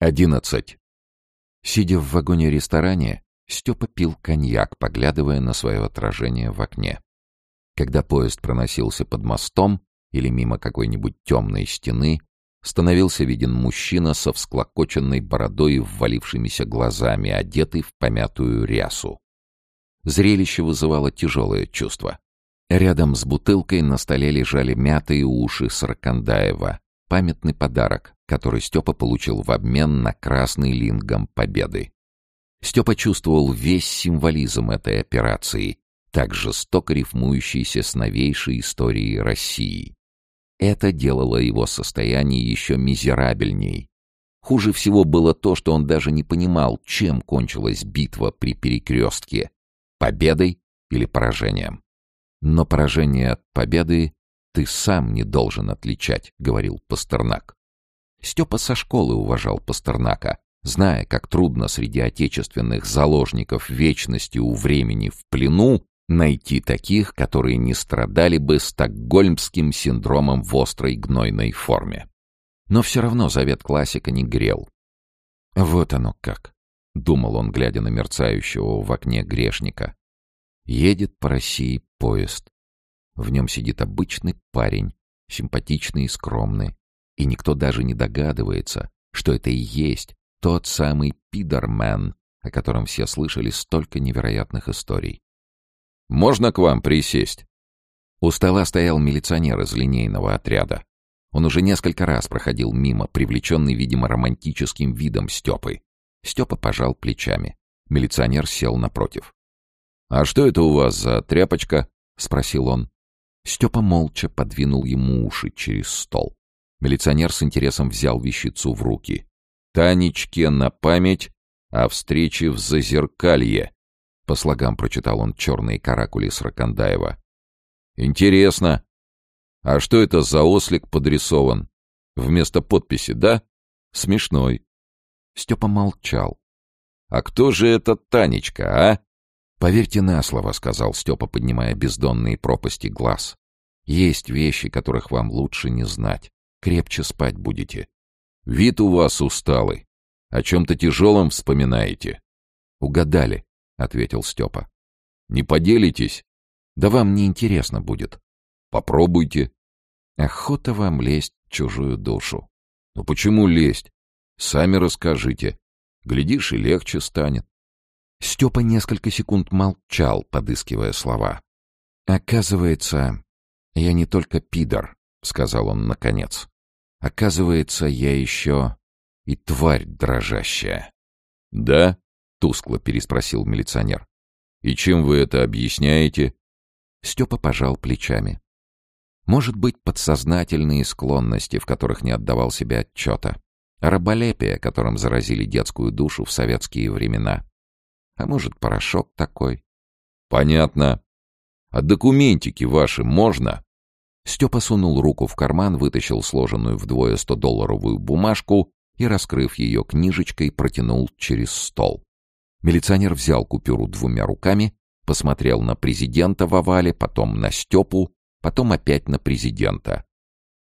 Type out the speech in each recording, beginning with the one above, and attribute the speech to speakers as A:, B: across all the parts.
A: Одиннадцать. Сидя в вагоне-ресторане, Степа пил коньяк, поглядывая на свое отражение в окне. Когда поезд проносился под мостом или мимо какой-нибудь темной стены, становился виден мужчина со всклокоченной бородой и ввалившимися глазами, одетый в помятую рясу. Зрелище вызывало тяжелое чувство. Рядом с бутылкой на столе лежали мятые уши Саркандаева, памятный подарок, который Степа получил в обмен на красный лингом победы. Степа чувствовал весь символизм этой операции, так жестоко рифмующийся с новейшей историей России. Это делало его состояние еще мизерабельней. Хуже всего было то, что он даже не понимал, чем кончилась битва при перекрестке — победой или поражением. Но поражение от победы ты сам не должен отличать, — говорил Пастернак. Степа со школы уважал Пастернака, зная, как трудно среди отечественных заложников вечности у времени в плену найти таких, которые не страдали бы стокгольмским синдромом в острой гнойной форме. Но все равно завет классика не грел. «Вот оно как», — думал он, глядя на мерцающего в окне грешника. «Едет по России поезд. В нем сидит обычный парень, симпатичный и скромный, и никто даже не догадывается, что это и есть тот самый Пидормен, о котором все слышали столько невероятных историй. «Можно к вам присесть?» У стола стоял милиционер из линейного отряда. Он уже несколько раз проходил мимо, привлеченный, видимо, романтическим видом Степы. Степа пожал плечами. Милиционер сел напротив. «А что это у вас за тряпочка?» — спросил он. Степа молча подвинул ему уши через стол. Милиционер с интересом взял вещицу в руки. «Танечке на память о встрече в Зазеркалье», — по слогам прочитал он черные каракули Сракандаева. «Интересно. А что это за ослик подрисован? Вместо подписи, да? Смешной». Степа молчал. «А кто же эта Танечка, а?» «Поверьте на слово», — сказал Степа, поднимая бездонные пропасти глаз. «Есть вещи, которых вам лучше не знать. Крепче спать будете. Вид у вас усталый. О чем-то тяжелом вспоминаете?» «Угадали», — ответил Степа. «Не поделитесь?» «Да вам не интересно будет». «Попробуйте». «Охота вам лезть в чужую душу». «Ну почему лезть? Сами расскажите. Глядишь, и легче станет». Степа несколько секунд молчал, подыскивая слова. «Оказывается, я не только пидор», — сказал он наконец. «Оказывается, я еще и тварь дрожащая». «Да?» — тускло переспросил милиционер. «И чем вы это объясняете?» Степа пожал плечами. «Может быть, подсознательные склонности, в которых не отдавал себе отчета. Раболепие, которым заразили детскую душу в советские времена. А может, порошок такой. Понятно. А документики ваши можно? Степа сунул руку в карман, вытащил сложенную вдвое 100-долларовую бумажку и, раскрыв ее книжечкой, протянул через стол. Милиционер взял купюру двумя руками, посмотрел на президента в овале, потом на Степу, потом опять на президента.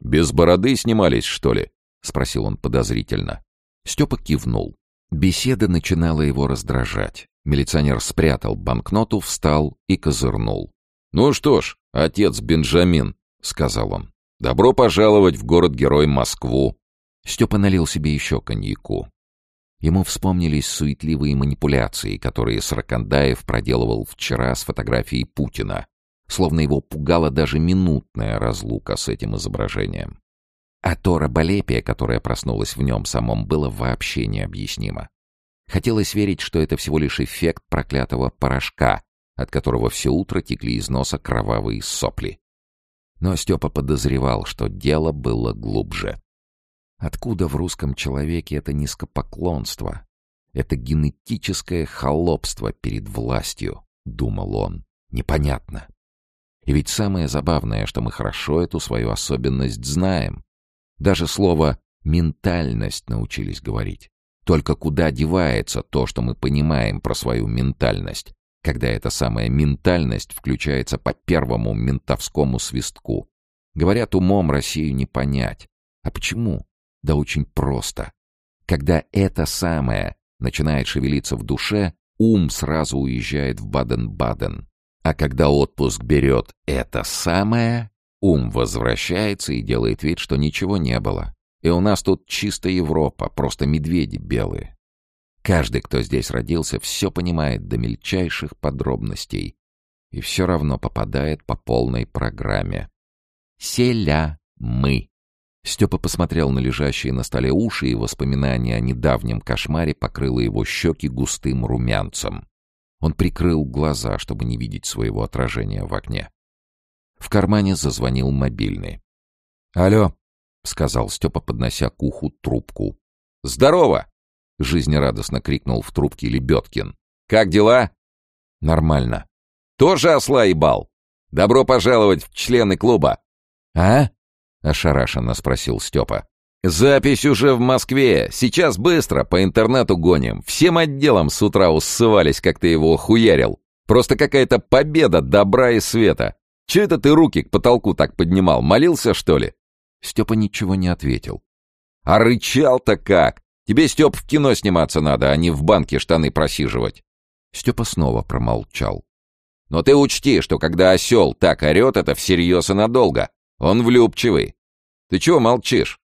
A: «Без бороды снимались, что ли?» — спросил он подозрительно. Степа кивнул. Беседа начинала его раздражать. Милиционер спрятал банкноту, встал и козырнул. «Ну что ж, отец Бенджамин», — сказал он, — «добро пожаловать в город-герой Москву». Степа налил себе еще коньяку. Ему вспомнились суетливые манипуляции, которые Сракандаев проделывал вчера с фотографией Путина, словно его пугала даже минутная разлука с этим изображением. А то раболепие, которое проснулось в нем самом, было вообще необъяснимо. Хотелось верить, что это всего лишь эффект проклятого порошка, от которого все утро текли из носа кровавые сопли. Но Степа подозревал, что дело было глубже. Откуда в русском человеке это низкопоклонство? Это генетическое холопство перед властью, думал он. Непонятно. И ведь самое забавное, что мы хорошо эту свою особенность знаем. Даже слово «ментальность» научились говорить. Только куда девается то, что мы понимаем про свою ментальность, когда эта самая ментальность включается по первому ментовскому свистку? Говорят, умом Россию не понять. А почему? Да очень просто. Когда это самое начинает шевелиться в душе, ум сразу уезжает в Баден-Баден. А когда отпуск берет это самое, ум возвращается и делает вид, что ничего не было. И у нас тут чисто Европа, просто медведи белые. Каждый, кто здесь родился, все понимает до мельчайших подробностей и все равно попадает по полной программе. Селя мы. Степа посмотрел на лежащие на столе уши, и воспоминание о недавнем кошмаре покрыло его щеки густым румянцем. Он прикрыл глаза, чтобы не видеть своего отражения в окне. В кармане зазвонил мобильный. «Алло», — сказал Степа, поднося к уху трубку.
B: «Здорово!»
A: — жизнерадостно крикнул в трубке Лебедкин.
B: «Как дела?»
A: «Нормально».
B: «Тоже осла и бал. Добро пожаловать в члены клуба!»
A: «А?» — ошарашенно спросил Степа.
B: «Запись уже в Москве. Сейчас быстро, по интернету гоним. Всем отделом с утра уссывались, как ты его охуярил. Просто какая-то победа добра и света. Че это ты руки к потолку так поднимал? Молился, что ли?»
A: Степа ничего не ответил.
B: «А рычал-то как? Тебе, Степ, в кино сниматься надо, а не в банке штаны просиживать».
A: Степа снова промолчал.
B: «Но ты учти, что когда осел так орет, это всерьез и надолго. Он влюбчивый. Ты чего молчишь?»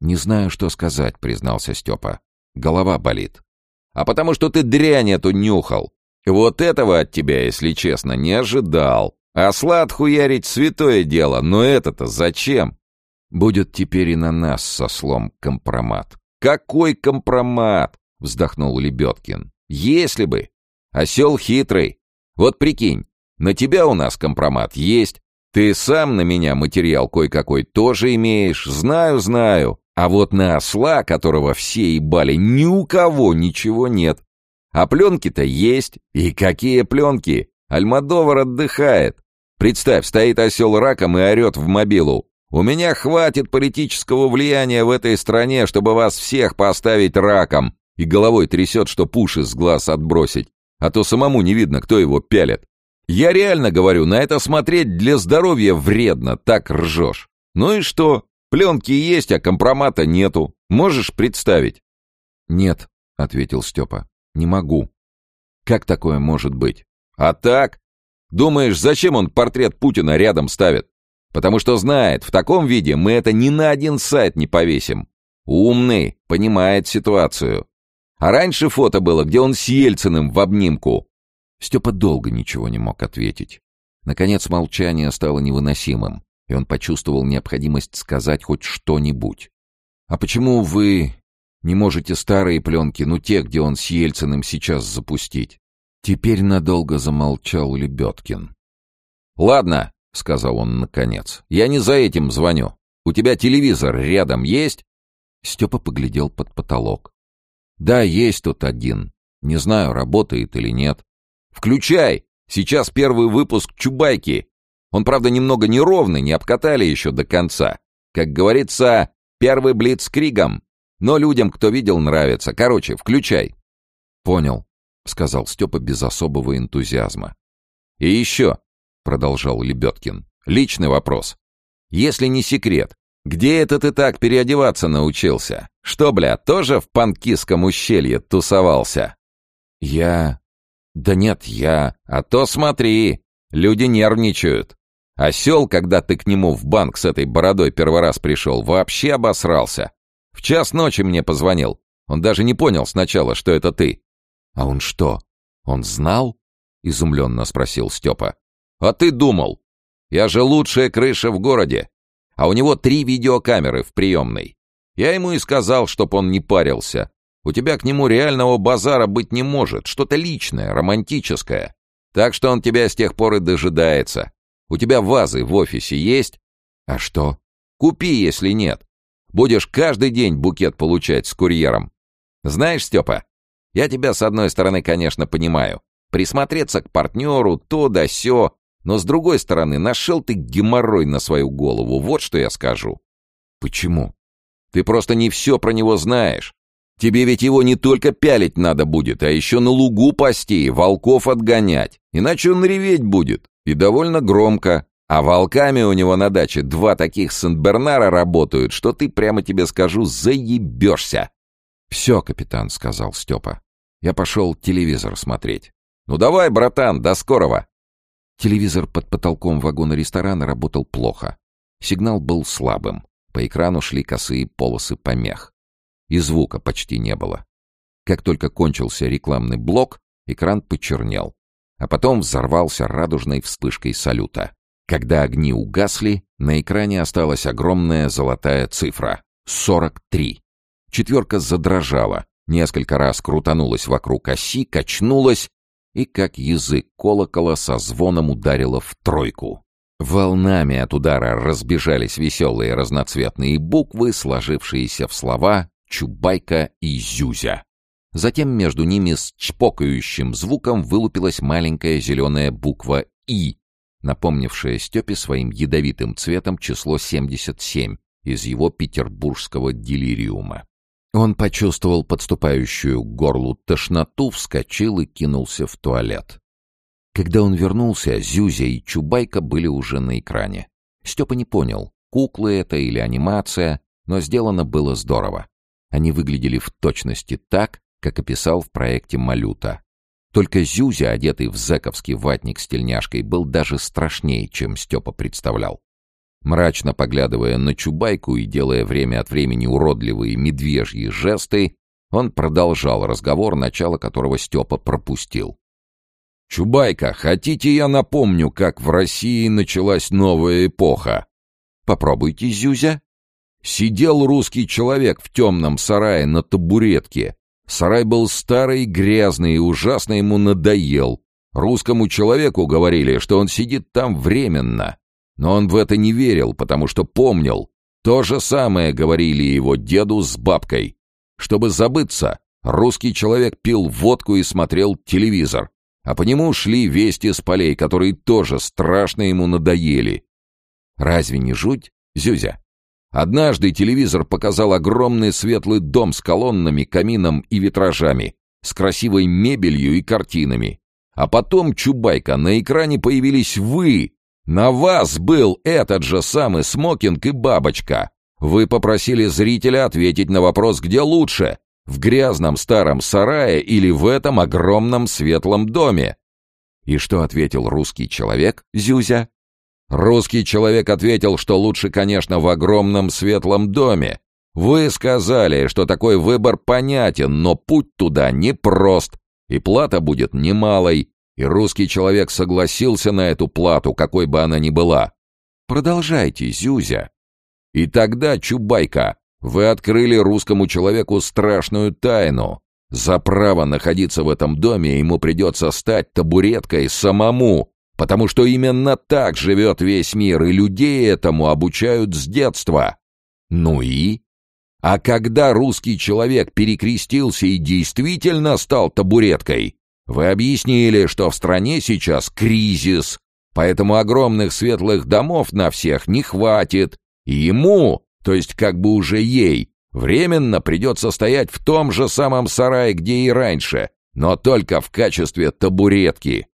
A: «Не знаю, что сказать», — признался Степа. «Голова болит».
B: «А потому что ты дрянь эту нюхал. Вот этого от тебя, если честно, не ожидал. Осла отхуярить святое дело, но это-то зачем?»
A: «Будет теперь и на нас со слом компромат».
B: «Какой компромат?» — вздохнул Лебедкин. «Если бы. Осел хитрый. Вот прикинь, на тебя у нас компромат есть, ты сам на меня материал кое-какой тоже имеешь, знаю, знаю. А вот на осла, которого все ебали, ни у кого ничего нет. А пленки-то есть. И какие пленки? Альмадовар отдыхает. Представь, стоит осел раком и орет в мобилу. У меня хватит политического влияния в этой стране, чтобы вас всех поставить раком. И головой трясет, что пуш из глаз отбросить. А то самому не видно, кто его пялит. Я реально говорю, на это смотреть для здоровья вредно, так ржешь. Ну и что? Пленки есть, а компромата нету. Можешь представить?
A: Нет, ответил Степа. Не могу. Как такое может быть?
B: А так? Думаешь, зачем он портрет Путина рядом ставит? Потому что знает, в таком виде мы это ни на один сайт не повесим. Умный, понимает ситуацию. А раньше фото было, где он с Ельциным в обнимку.
A: Степа долго ничего не мог ответить. Наконец молчание стало невыносимым, и он почувствовал необходимость сказать хоть что-нибудь. «А почему вы не можете старые пленки, ну те, где он с Ельциным сейчас запустить?» Теперь надолго замолчал Лебедкин.
B: «Ладно», — сказал он наконец, — «я не за этим звоню. У тебя телевизор рядом есть?»
A: Степа поглядел под потолок. «Да, есть тут один. Не знаю, работает или нет.
B: Включай! Сейчас первый выпуск Чубайки. Он, правда, немного неровный, не обкатали еще до конца. Как говорится, первый блиц кригом. Но людям, кто видел, нравится. Короче, включай.
A: Понял, сказал Степа без особого энтузиазма.
B: И еще, продолжал Лебедкин, личный вопрос. Если не секрет, где это ты так переодеваться научился? Что, бля, тоже в Панкиском ущелье тусовался?
A: Я... «Да нет, я...
B: А то смотри, люди нервничают. Осел, когда ты к нему в банк с этой бородой первый раз пришел, вообще обосрался. В час ночи мне позвонил. Он даже не понял сначала, что это ты».
A: «А он что, он знал?» — изумленно спросил Степа.
B: «А ты думал? Я же лучшая крыша в городе. А у него три видеокамеры в приемной. Я ему и сказал, чтоб он не парился. У тебя к нему реального базара быть не может, что-то личное, романтическое. Так что он тебя с тех пор и дожидается. У тебя вазы в офисе есть?
A: А что?
B: Купи, если нет. Будешь каждый день букет получать с курьером. Знаешь, Степа, я тебя с одной стороны, конечно, понимаю. Присмотреться к партнеру, то да сё. Но с другой стороны, нашел ты геморрой на свою голову. Вот что я скажу.
A: Почему?
B: Ты просто не все про него знаешь. Тебе ведь его не только пялить надо будет, а еще на лугу пасти, волков отгонять. Иначе он реветь будет. И довольно громко. А волками у него на даче два таких Сен-Бернара работают, что ты, прямо тебе скажу, заебешься.
A: «Все, капитан», — сказал Степа. «Я пошел телевизор смотреть».
B: «Ну давай, братан, до скорого!»
A: Телевизор под потолком вагона ресторана работал плохо. Сигнал был слабым. По экрану шли косые полосы помех. И звука почти не было. Как только кончился рекламный блок, экран почернел. А потом взорвался радужной вспышкой салюта. Когда огни угасли, на экране осталась огромная золотая цифра — 43. Четверка задрожала, несколько раз крутанулась вокруг оси, качнулась и, как язык колокола, со звоном ударила в тройку. Волнами от удара разбежались веселые разноцветные буквы, сложившиеся в слова «Чубайка» и «Зюзя». Затем между ними с чпокающим звуком вылупилась маленькая зеленая буква «И», напомнившая Степе своим ядовитым цветом число 77 из его петербургского делириума. Он почувствовал подступающую к горлу тошноту, вскочил и кинулся в туалет. Когда он вернулся, Зюзя и Чубайка были уже на экране. Степа не понял, куклы это или анимация, но сделано было здорово. Они выглядели в точности так, как описал в проекте Малюта. Только Зюзя, одетый в зэковский ватник с тельняшкой, был даже страшнее, чем Степа представлял. Мрачно поглядывая на Чубайку и делая время от времени уродливые медвежьи жесты, он продолжал разговор, начало которого Степа пропустил.
B: «Чубайка, хотите я напомню, как в России началась новая эпоха?»
A: «Попробуйте, Зюзя».
B: Сидел русский человек в темном сарае на табуретке. Сарай был старый, грязный и ужасно ему надоел. Русскому человеку говорили, что он сидит там временно. Но он в это не верил, потому что помнил. То же самое говорили его деду с бабкой. Чтобы забыться, русский человек пил водку и смотрел телевизор а по нему шли вести с полей, которые тоже страшно ему надоели. Разве не жуть, Зюзя? Однажды телевизор показал огромный светлый дом с колоннами, камином и витражами, с красивой мебелью и картинами. А потом, Чубайка, на экране появились вы. На вас был этот же самый смокинг и бабочка. Вы попросили зрителя ответить на вопрос, где лучше, в грязном старом сарае или в этом огромном светлом доме. И что ответил русский человек, Зюзя? Русский человек ответил, что лучше, конечно, в огромном светлом доме. Вы сказали, что такой выбор понятен, но путь туда непрост, и плата будет немалой, и русский человек согласился на эту плату, какой бы она ни была. Продолжайте, Зюзя. И тогда Чубайка вы открыли русскому человеку страшную тайну. За право находиться в этом доме ему придется стать табуреткой самому, потому что именно так живет весь мир, и людей этому обучают с детства. Ну и? А когда русский человек перекрестился и действительно стал табуреткой, вы объяснили, что в стране сейчас кризис, поэтому огромных светлых домов на всех не хватит, и ему, то есть как бы уже ей, временно придется стоять в том же самом сарае, где и раньше, но только в качестве табуретки.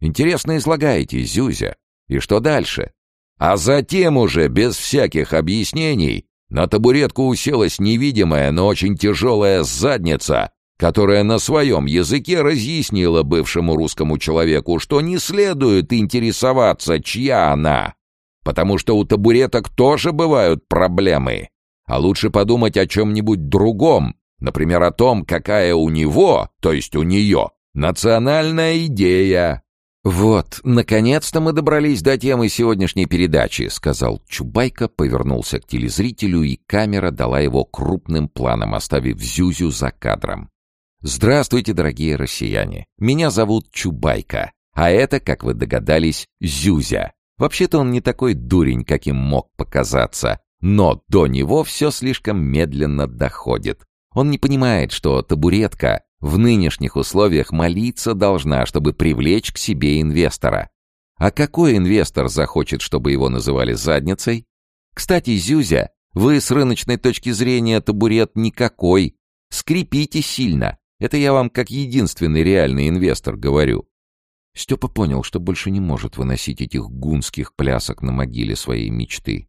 B: Интересно излагаете, Зюзя. И что дальше? А затем уже, без всяких объяснений, на табуретку уселась невидимая, но очень тяжелая задница, которая на своем языке разъяснила бывшему русскому человеку, что не следует интересоваться, чья она, потому что у табуреток тоже бывают проблемы. А лучше подумать о чем-нибудь другом, например, о том, какая у него, то есть у нее, национальная идея.
A: «Вот, наконец-то мы добрались до темы сегодняшней передачи», — сказал Чубайка, повернулся к телезрителю, и камера дала его крупным планом, оставив Зюзю за кадром. «Здравствуйте, дорогие россияне. Меня зовут Чубайка, а это, как вы догадались, Зюзя. Вообще-то он не такой дурень, каким мог показаться, но до него все слишком медленно доходит. Он не понимает, что табуретка в нынешних условиях молиться должна, чтобы привлечь к себе инвестора. А какой инвестор захочет, чтобы его называли задницей? Кстати, Зюзя, вы с рыночной точки зрения табурет никакой. Скрипите сильно. Это я вам как единственный реальный инвестор говорю. Степа понял, что больше не может выносить этих гунских плясок на могиле своей мечты.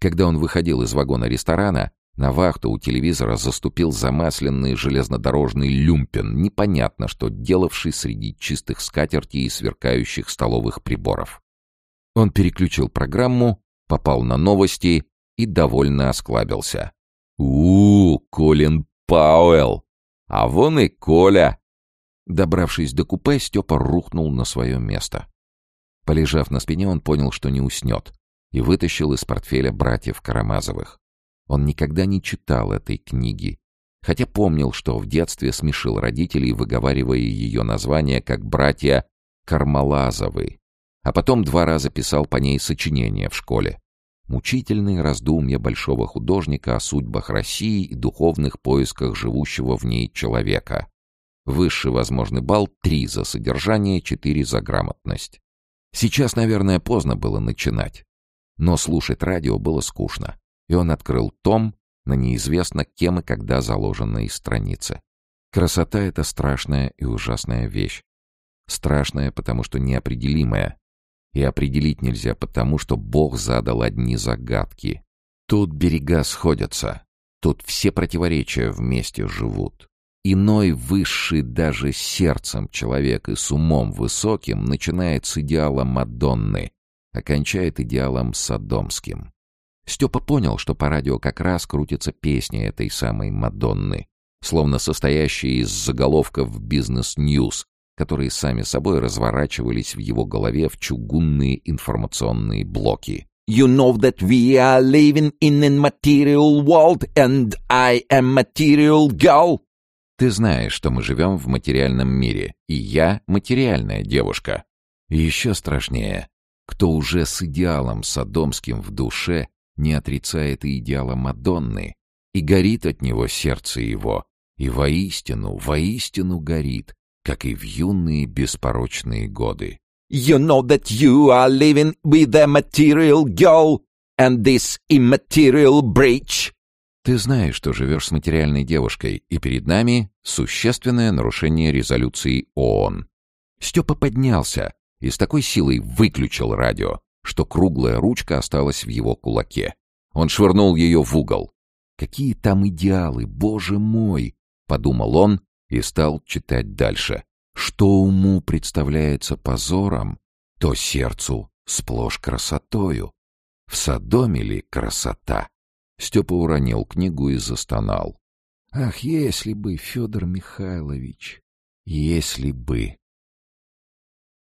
A: Когда он выходил из вагона ресторана, На вахту у телевизора заступил замасленный железнодорожный люмпен, непонятно что делавший среди чистых скатертей и сверкающих столовых приборов. Он переключил программу, попал на новости и довольно осклабился.
B: у, -у Колин Пауэлл! А вон и Коля!»
A: Добравшись до купе, Степа рухнул на свое место. Полежав на спине, он понял, что не уснет, и вытащил из портфеля братьев Карамазовых. Он никогда не читал этой книги, хотя помнил, что в детстве смешил родителей, выговаривая ее название как «братья Кармалазовы», а потом два раза писал по ней сочинения в школе. Мучительные раздумья большого художника о судьбах России и духовных поисках живущего в ней человека. Высший возможный балл — три за содержание, четыре за грамотность. Сейчас, наверное, поздно было начинать. Но слушать радио было скучно, и он открыл том на неизвестно кем и когда заложенной странице. Красота — это страшная и ужасная вещь. Страшная, потому что неопределимая, и определить нельзя потому, что Бог задал одни загадки. Тут берега сходятся, тут все противоречия вместе живут. Иной высший даже сердцем человек и с умом высоким начинает с идеала Мадонны, окончает идеалом Содомским. Степа понял, что по радио как раз крутится песня этой самой Мадонны, словно состоящая из заголовков «Бизнес-ньюс», которые сами собой разворачивались в его голове в чугунные информационные блоки.
B: You know that we are living in a material world, and I am material girl.
A: Ты знаешь, что мы живем в материальном мире, и я материальная девушка. И еще страшнее, кто уже с идеалом садомским в душе не отрицает и идеала Мадонны, и горит от него сердце его, и воистину, воистину горит, как и в юные беспорочные годы.
B: You know that you are living with a material girl and this immaterial bridge.
A: Ты знаешь, что живешь с материальной девушкой, и перед нами существенное нарушение резолюции ООН. Степа поднялся и с такой силой выключил радио, что круглая ручка осталась в его кулаке. Он швырнул ее в угол. «Какие там идеалы, боже мой!» — подумал он и стал читать дальше. Что уму представляется позором, то сердцу сплошь красотою. В Содоме ли красота? Степа уронил книгу и застонал. Ах, если бы, Федор Михайлович, если бы...